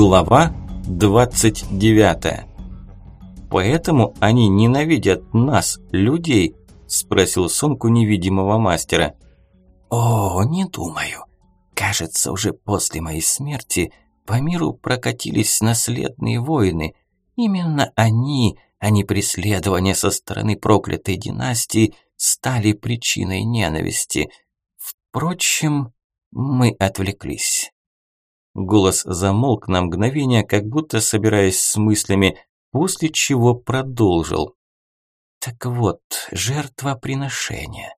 Глава 29 «Поэтому они ненавидят нас, людей?» – спросил Сонку невидимого мастера. «О, не думаю. Кажется, уже после моей смерти по миру прокатились наследные войны. Именно они, а не преследование со стороны проклятой династии, стали причиной ненависти. Впрочем, мы отвлеклись». Голос замолк на мгновение, как будто собираясь с мыслями, после чего продолжил. Так вот, жертвоприношения.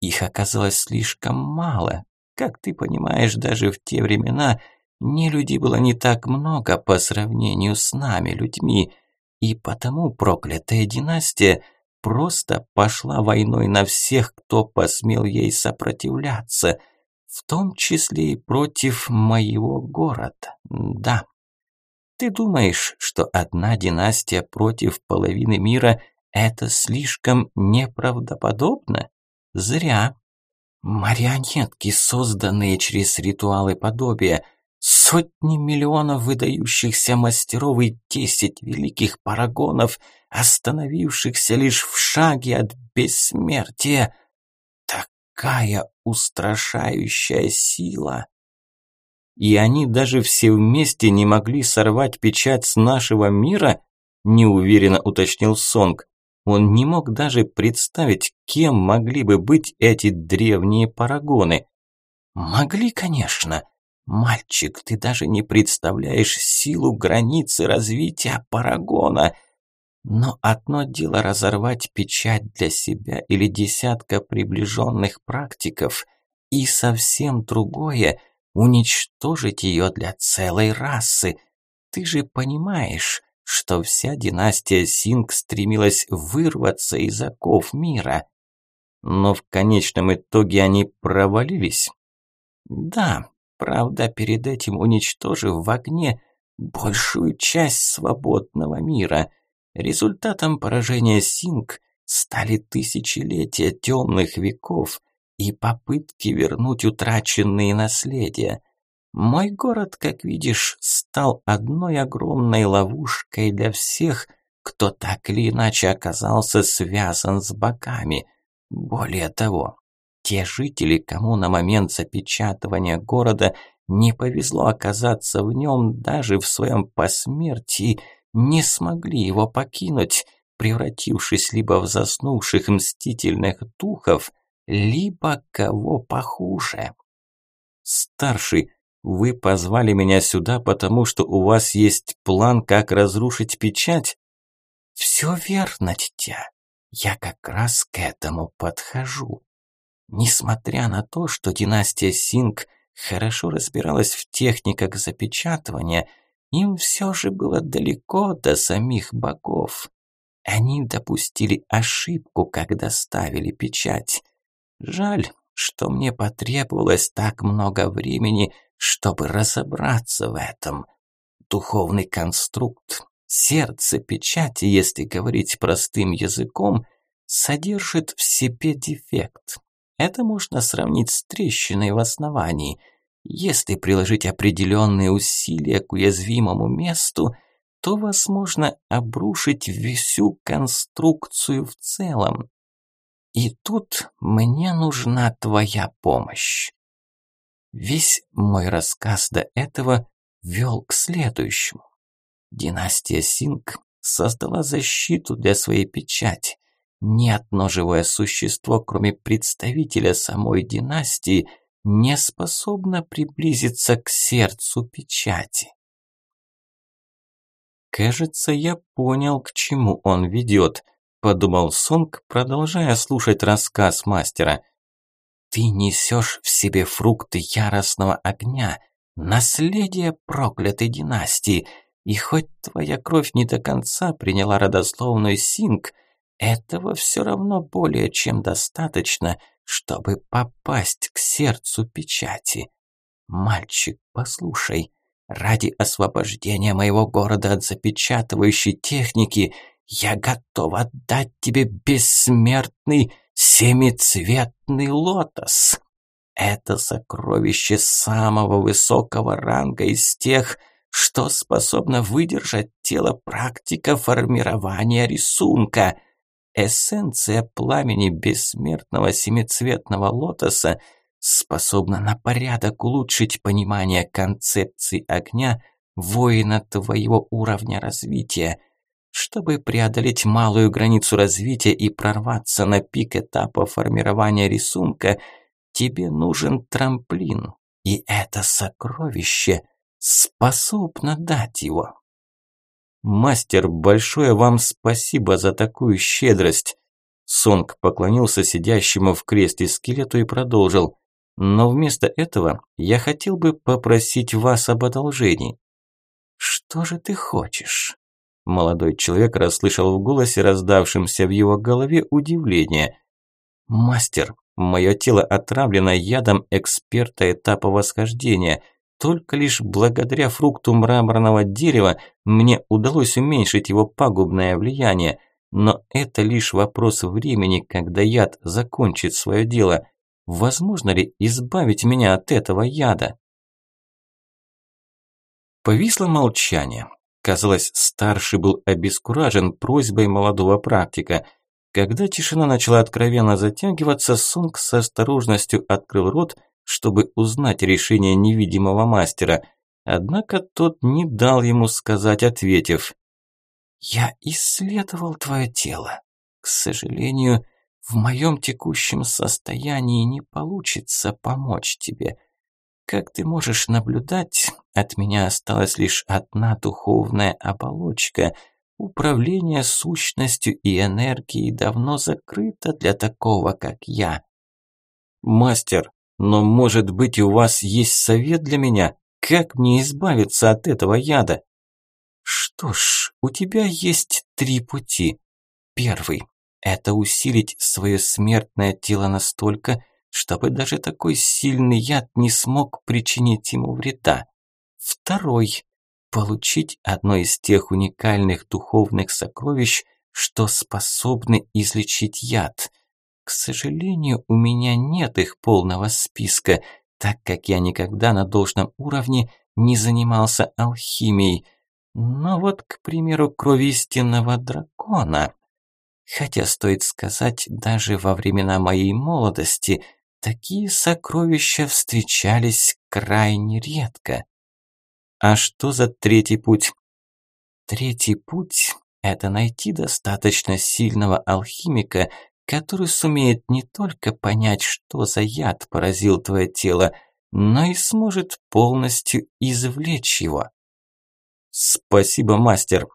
Их оказалось слишком мало. Как ты понимаешь, даже в те времена не людей было не так много по сравнению с нами, людьми, и потому проклятая династия просто пошла войной на всех, кто посмел ей сопротивляться – в том числе и против моего города. Да. Ты думаешь, что одна династия против половины мира – это слишком неправдоподобно? Зря. Марионетки, созданные через ритуалы подобия, сотни миллионов выдающихся мастеров и десять великих парагонов, остановившихся лишь в шаге от бессмертия – какая устрашающая сила! И они даже все вместе не могли сорвать печать с нашего мира, неуверенно уточнил Сонг. Он не мог даже представить, кем могли бы быть эти древние парагоны. Могли, конечно. Мальчик, ты даже не представляешь силу границы развития парагона – но одно дело разорвать печать для себя или десятка приближенных практиков, и совсем другое – уничтожить ее для целой расы. Ты же понимаешь, что вся династия Синг стремилась вырваться из оков мира. Но в конечном итоге они провалились. Да, правда, перед этим уничтожив в огне большую часть свободного мира – Результатом поражения Синг стали тысячелетия темных веков и попытки вернуть утраченные наследия. Мой город, как видишь, стал одной огромной ловушкой для всех, кто так или иначе оказался связан с богами. Более того, те жители, кому на момент запечатывания города не повезло оказаться в нем даже в своем посмертии, не смогли его покинуть, превратившись либо в заснувших мстительных духов, либо кого похуже. Старший, вы позвали меня сюда, потому что у вас есть план, как разрушить печать? Все верно, дитя. Я как раз к этому подхожу. Несмотря на то, что династия Синг хорошо разбиралась в техниках запечатывания – им все же было далеко до самих богов. Они допустили ошибку, когда ставили печать. Жаль, что мне потребовалось так много времени, чтобы разобраться в этом. Духовный конструкт, сердце печати, если говорить простым языком, содержит в себе дефект. Это можно сравнить с трещиной в основании – если приложить определенные усилия к уязвимому месту, то возможно обрушить всю конструкцию в целом. И тут мне нужна твоя помощь. Весь мой рассказ до этого вел к следующему. Династия Синг создала защиту для своей печати. Ни одно живое существо, кроме представителя самой династии, не способна приблизиться к сердцу печати. «Кажется, я понял, к чему он ведет», – подумал Сонг, продолжая слушать рассказ мастера. «Ты несешь в себе фрукты яростного огня, наследие проклятой династии, и хоть твоя кровь не до конца приняла родословную Синг, этого все равно более чем достаточно, чтобы попасть к сердцу печати. Мальчик, послушай, ради освобождения моего города от запечатывающей техники я готов отдать тебе бессмертный семицветный лотос. Это сокровище самого высокого ранга из тех, что способно выдержать тело практика формирования рисунка. Эссенция пламени бессмертного семицветного лотоса способна на порядок улучшить понимание концепции огня воина твоего уровня развития. Чтобы преодолеть малую границу развития и прорваться на пик этапа формирования рисунка, тебе нужен трамплин, и это сокровище способно дать его. Мастер, большое вам спасибо за такую щедрость. Сонг поклонился сидящему в кресле скелету и продолжил. Но вместо этого я хотел бы попросить вас об одолжении. Что же ты хочешь? Молодой человек расслышал в голосе, раздавшемся в его голове, удивление. «Мастер, мое тело отравлено ядом эксперта этапа восхождения. Только лишь благодаря фрукту мраморного дерева мне удалось уменьшить его пагубное влияние. Но это лишь вопрос времени, когда яд закончит свое дело. Возможно ли избавить меня от этого яда?» Повисло молчание. Казалось, старший был обескуражен просьбой молодого практика. Когда тишина начала откровенно затягиваться, Сунг с осторожностью открыл рот, чтобы узнать решение невидимого мастера. Однако тот не дал ему сказать, ответив. «Я исследовал твое тело. К сожалению, в моем текущем состоянии не получится помочь тебе. Как ты можешь наблюдать, от меня осталась лишь одна духовная оболочка. Управление сущностью и энергией давно закрыто для такого, как я. Мастер, но может быть у вас есть совет для меня? Как мне избавиться от этого яда? Что ж, у тебя есть три пути. Первый – это усилить свое смертное тело настолько, чтобы даже такой сильный яд не смог причинить ему вреда. Второй – получить одно из тех уникальных духовных сокровищ, что способны излечить яд. К сожалению, у меня нет их полного списка, так как я никогда на должном уровне не занимался алхимией. Но вот, к примеру, кровь истинного дракона. Хотя, стоит сказать, даже во времена моей молодости – Такие сокровища встречались крайне редко. А что за третий путь? Третий путь – это найти достаточно сильного алхимика, который сумеет не только понять, что за яд поразил твое тело, но и сможет полностью извлечь его. Спасибо, мастер.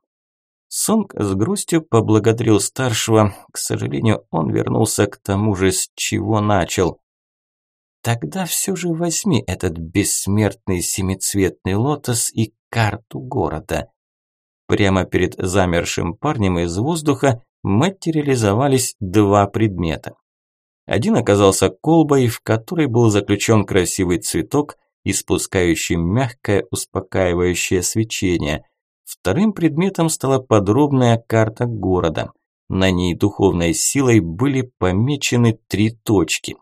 Сонг с грустью поблагодарил старшего. К сожалению, он вернулся к тому же, с чего начал. Тогда все же возьми этот бессмертный семицветный лотос и карту города. Прямо перед замершим парнем из воздуха материализовались два предмета. Один оказался колбой, в которой был заключен красивый цветок, испускающий мягкое успокаивающее свечение. Вторым предметом стала подробная карта города. На ней духовной силой были помечены три точки.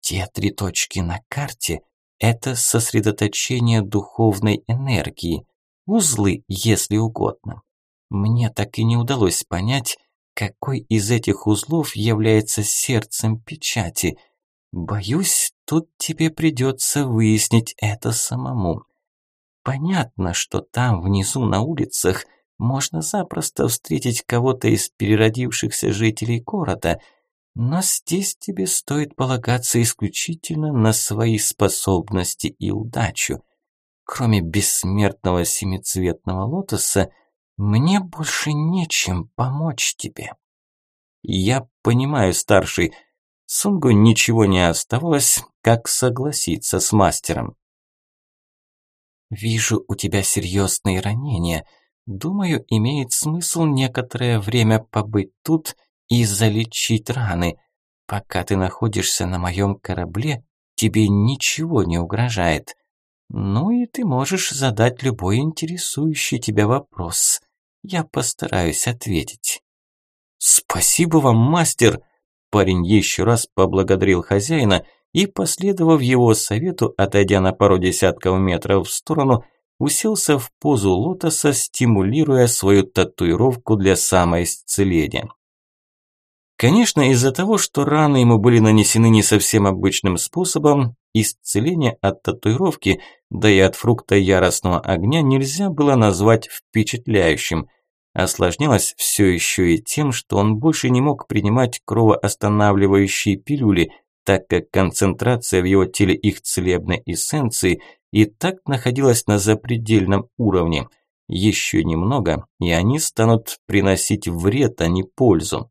Те три точки на карте – это сосредоточение духовной энергии, узлы, если угодно. Мне так и не удалось понять, какой из этих узлов является сердцем печати. Боюсь, тут тебе придется выяснить это самому. Понятно, что там, внизу на улицах, можно запросто встретить кого-то из переродившихся жителей города – но здесь тебе стоит полагаться исключительно на свои способности и удачу. Кроме бессмертного семицветного лотоса, мне больше нечем помочь тебе. Я понимаю, старший. Сунгу ничего не оставалось, как согласиться с мастером. Вижу у тебя серьезные ранения. Думаю, имеет смысл некоторое время побыть тут и залечить раны. Пока ты находишься на моем корабле, тебе ничего не угрожает. Ну и ты можешь задать любой интересующий тебя вопрос. Я постараюсь ответить. Спасибо вам, мастер! Парень еще раз поблагодарил хозяина и, последовав его совету, отойдя на пару десятков метров в сторону, уселся в позу лотоса, стимулируя свою татуировку для самоисцеления. Конечно, из-за того, что раны ему были нанесены не совсем обычным способом, исцеление от татуировки, да и от фрукта яростного огня нельзя было назвать впечатляющим. Осложнялось все еще и тем, что он больше не мог принимать кровоостанавливающие пилюли, так как концентрация в его теле их целебной эссенции и так находилась на запредельном уровне. Еще немного, и они станут приносить вред, а не пользу.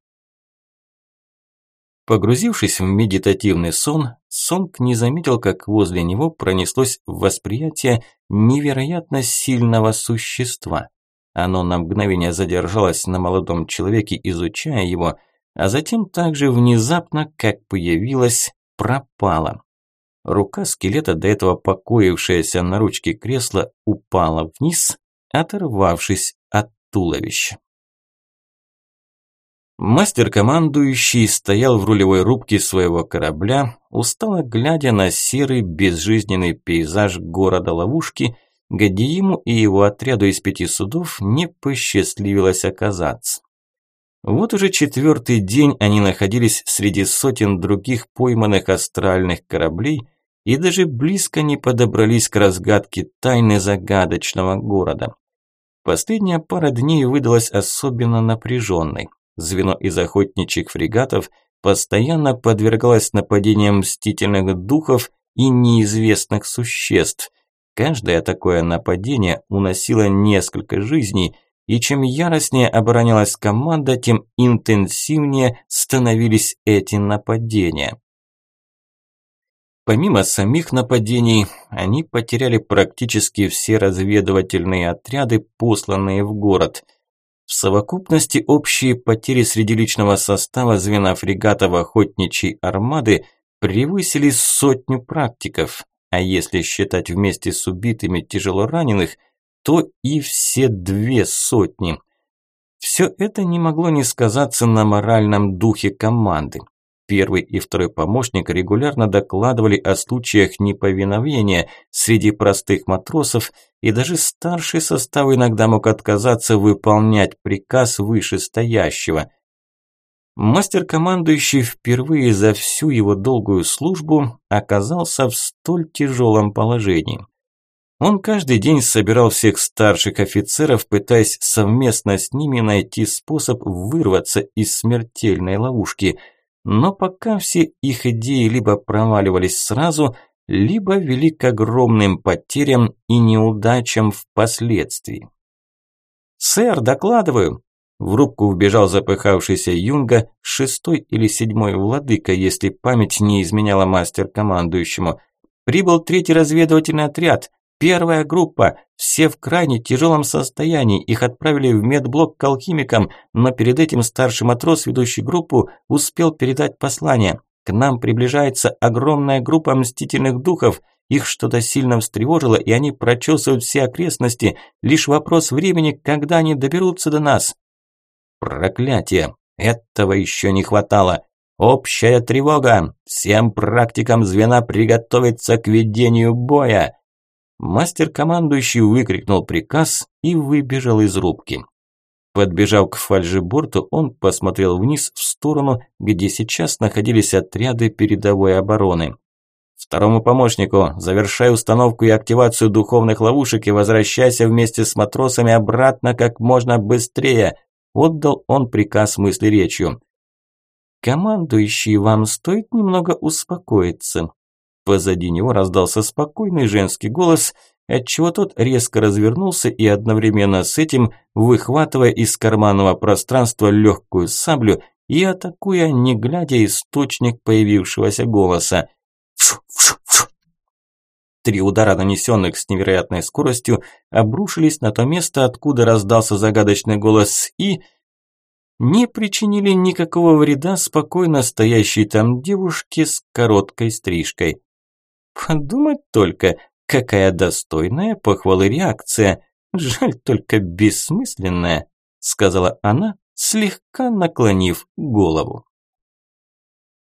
Погрузившись в медитативный сон, Сонг не заметил, как возле него пронеслось восприятие невероятно сильного существа. Оно на мгновение задержалось на молодом человеке, изучая его, а затем также внезапно, как появилось, пропало. Рука скелета, до этого покоившаяся на ручке кресла, упала вниз, оторвавшись от туловища. Мастер-командующий стоял в рулевой рубке своего корабля, устало глядя на серый безжизненный пейзаж города-ловушки, где ему и его отряду из пяти судов не посчастливилось оказаться. Вот уже четвертый день они находились среди сотен других пойманных астральных кораблей и даже близко не подобрались к разгадке тайны загадочного города. Последняя пара дней выдалась особенно напряженной. Звено из охотничьих фрегатов постоянно подвергалось нападениям мстительных духов и неизвестных существ. Каждое такое нападение уносило несколько жизней, и чем яростнее оборонялась команда, тем интенсивнее становились эти нападения. Помимо самих нападений, они потеряли практически все разведывательные отряды, посланные в город. В совокупности общие потери среди личного состава звена фрегатов охотничьей армады превысили сотню практиков, а если считать вместе с убитыми тяжело раненых, то и все две сотни. Все это не могло не сказаться на моральном духе команды. Первый и второй помощник регулярно докладывали о случаях неповиновения среди простых матросов, и даже старший состав иногда мог отказаться выполнять приказ вышестоящего. Мастер-командующий впервые за всю его долгую службу оказался в столь тяжелом положении. Он каждый день собирал всех старших офицеров, пытаясь совместно с ними найти способ вырваться из смертельной ловушки – но пока все их идеи либо проваливались сразу, либо вели к огромным потерям и неудачам впоследствии. «Сэр, докладываю!» В рубку вбежал запыхавшийся Юнга, шестой или седьмой владыка, если память не изменяла мастер-командующему. «Прибыл третий разведывательный отряд. Первая группа, все в крайне тяжелом состоянии, их отправили в медблок к алхимикам, но перед этим старший матрос, ведущий группу, успел передать послание. К нам приближается огромная группа мстительных духов, их что-то сильно встревожило, и они прочесывают все окрестности, лишь вопрос времени, когда они доберутся до нас. Проклятие, этого еще не хватало. Общая тревога, всем практикам звена приготовиться к ведению боя. Мастер-командующий выкрикнул приказ и выбежал из рубки. Подбежав к фальжеборту, он посмотрел вниз в сторону, где сейчас находились отряды передовой обороны. Второму помощнику, завершай установку и активацию духовных ловушек и возвращайся вместе с матросами обратно как можно быстрее, отдал он приказ мысли речью. Командующий, вам стоит немного успокоиться. Позади него раздался спокойный женский голос, отчего тот резко развернулся и одновременно с этим, выхватывая из карманного пространства легкую саблю и атакуя, не глядя, источник появившегося голоса. Три удара, нанесенных с невероятной скоростью, обрушились на то место, откуда раздался загадочный голос, и не причинили никакого вреда спокойно стоящей там девушке с короткой стрижкой. Подумать только, какая достойная похвалы реакция. Жаль только бессмысленная, сказала она, слегка наклонив голову.